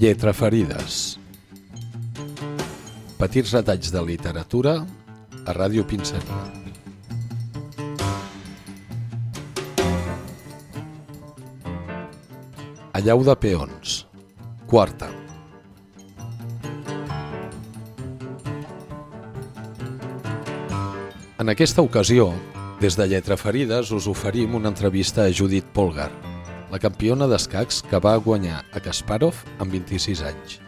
Lletraferides. Petits retalls de literatura a Ràdio Pinceria. Allau de peons. Quarta. En aquesta ocasió, des de Lletraferides us oferim una entrevista a Judit Polgar, la campiona d'escacs que va guanyar a Kasparov amb 26 anys.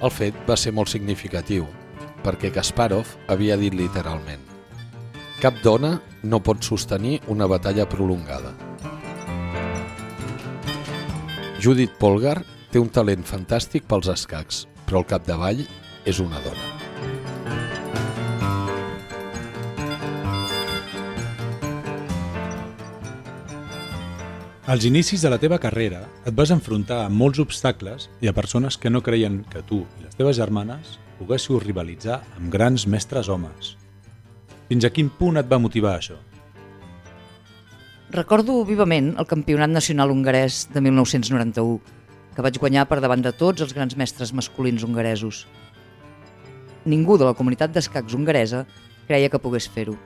El fet va ser molt significatiu, perquè Kasparov havia dit literalment Cap dona no pot sostenir una batalla prolongada. Judith Polgar té un talent fantàstic pels escacs, però al capdavall és una dona. Als inicis de la teva carrera et vas enfrontar a molts obstacles i a persones que no creien que tu i les teves germanes poguéssiu rivalitzar amb grans mestres homes. Fins a quin punt et va motivar això? Recordo vivament el Campionat Nacional Hongarès de 1991, que vaig guanyar per davant de tots els grans mestres masculins hongaresos. Ningú de la comunitat d'escacs hongaresa creia que pogués fer-ho.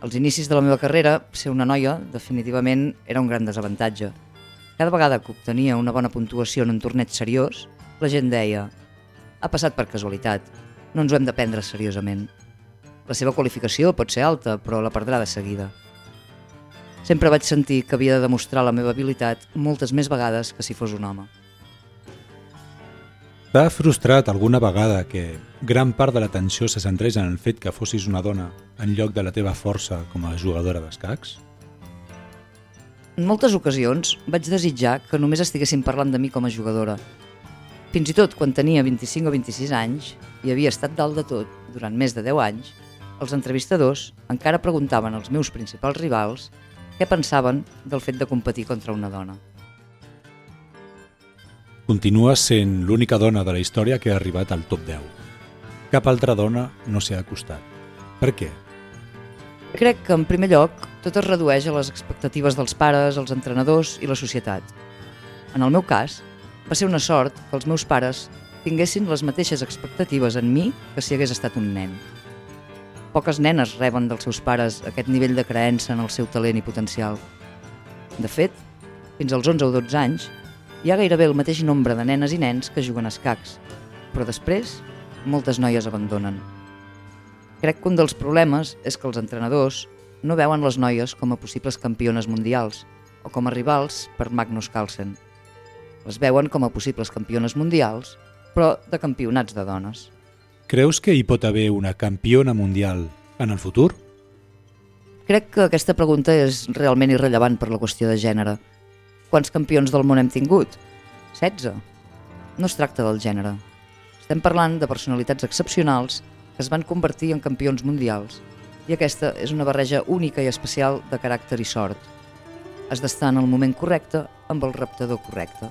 Als inicis de la meva carrera, ser una noia definitivament era un gran desavantatge. Cada vegada que obtenia una bona puntuació en un torneig seriós, la gent deia «Ha passat per casualitat, no ens ho hem de prendre seriosament». La seva qualificació pot ser alta, però la perdrà de seguida. Sempre vaig sentir que havia de demostrar la meva habilitat moltes més vegades que si fos un home. T'ha frustrat alguna vegada que gran part de l'atenció se centrés en el fet que fossis una dona en lloc de la teva força com a jugadora d'escacs? En moltes ocasions vaig desitjar que només estiguessin parlant de mi com a jugadora. Fins i tot quan tenia 25 o 26 anys i havia estat dalt de tot durant més de 10 anys, els entrevistadors encara preguntaven als meus principals rivals què pensaven del fet de competir contra una dona. Continues sent l'única dona de la història que ha arribat al top 10. Cap altra dona no s'hi ha acostat. Per què? Crec que, en primer lloc, tot es redueix a les expectatives dels pares, els entrenadors i la societat. En el meu cas, va ser una sort que els meus pares tinguessin les mateixes expectatives en mi que si hagués estat un nen. Poques nenes reben dels seus pares aquest nivell de creença en el seu talent i potencial. De fet, fins als 11 o 12 anys, hi ha gairebé el mateix nombre de nenes i nens que juguen a escacs, però després moltes noies abandonen. Crec que un dels problemes és que els entrenadors no veuen les noies com a possibles campiones mundials o com a rivals per Magnus Carlsen. Les veuen com a possibles campiones mundials, però de campionats de dones. Creus que hi pot haver una campiona mundial en el futur? Crec que aquesta pregunta és realment irrellevant per la qüestió de gènere. Quants campions del món hem tingut? 16. No es tracta del gènere. Estem parlant de personalitats excepcionals que es van convertir en campions mundials i aquesta és una barreja única i especial de caràcter i sort. Has d'estar en el moment correcte amb el reptador correcte.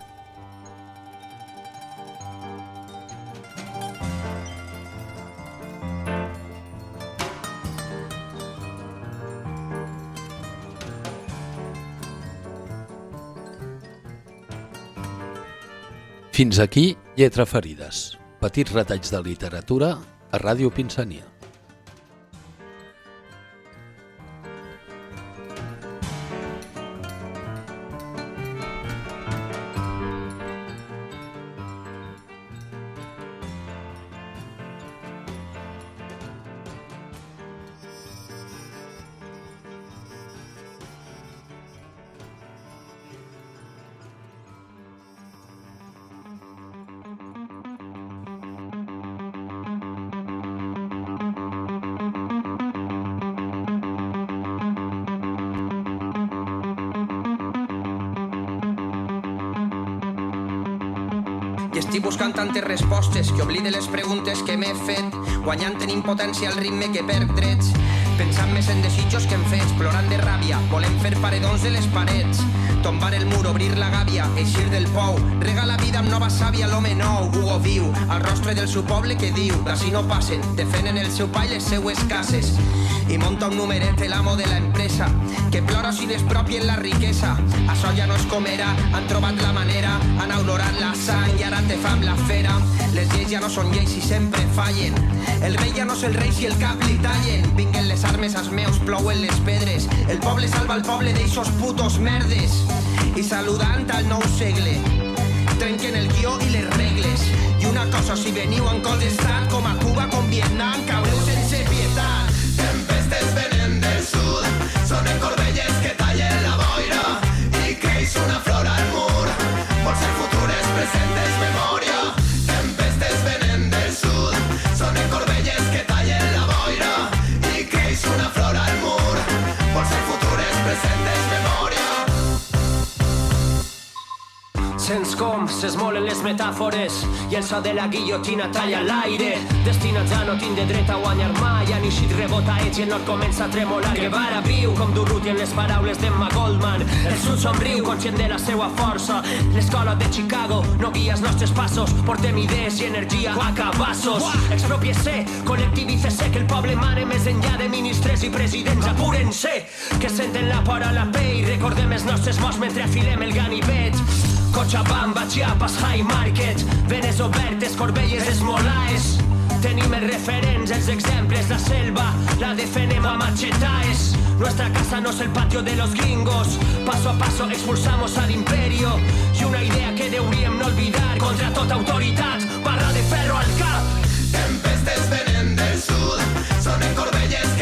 Fins aquí Lletra Ferides, petits retalls de literatura a Ràdio Pinsania. I estic buscant tantes respostes que oblide les preguntes que m'he fet, guanyant en impotència al ritme que perc drets, pensant més en desitjos que en fets, plorant de ràbia, volem fer paredons de les parets, tombar el mur, obrir la gàbia, eixir del pou, regar la vida amb nova sàvia, l'home nou, Hugo viu, al rostre del seu poble que diu, d'ací no passen, defenen el seu pa i les seues cases, i monta un numeret l'amo de la empresa que plora si despropien la riquesa. Això ja no es comerà han trobat la manera de fam la fera. Les lleis ja no són lleis i sempre fallen. El rei ja no és el rei si el cap li tallen. Vinguen les armes als meus, plouen les pedres. El poble salva el poble d'eixos putos merdes. I saludant al nou segle. Trenquen el guió i les regles. I una cosa, si veniu en cos d'estat, com a Cuba, com Vietnam, caureu Com s'esmolen les metàfores i el so de la guillotina talla l'aire. Destinats a no tindre dret a guanyar mai, han eixit rebotaets i el nord comença a tremolar. Guevara viu com Durruti en les paraules d'Emma Goldman. El sud somriu, conscient de la seva força. L'escola de Chicago no guia els nostres passos. Portem idees i energia a cabassos. Expropiese, col·lectivícese, que el poble mare més enllà de ministres i presidents. Apuren-se, que senten la por a la pell. Recordem els nostres morts mentre afilem el ganivet. Cochabamba, Chiapas, High Market Venes obertes, Corbelles, Esmolaes. Tenim els referents, exemples, la selva La defenem a machetaes Nuestra casa no es el patio de los gringos. Paso a paso expulsamos al imperio. Y una idea que deuríem no olvidar Contra tota autoritat, barra de ferro al cap. Tempestes venen del sud, són en corbelles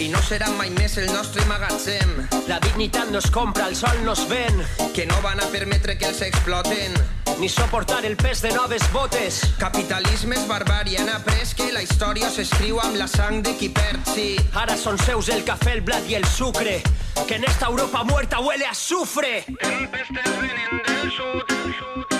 I no serà mai més el nostre magatzem. La dignitat no es compra, el sol no es ven. Que no van a permetre que els exploten. Ni soportar el pes de noves botes. Capitalisme és barbària, han après que la història s'escriu amb la sang de qui perd, sí. Ara son seus el café, el blat y el sucre. Que en esta Europa muerta huele a azufre. Tempestes venen del sud,